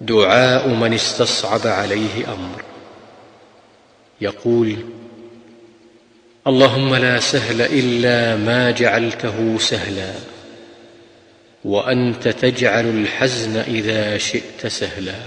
دعاء من استصعب عليه أمر. يقول اللهم لا سهل إلا ما جعلته سهلا وأنت تجعل الحزن إذا شئت سهلا.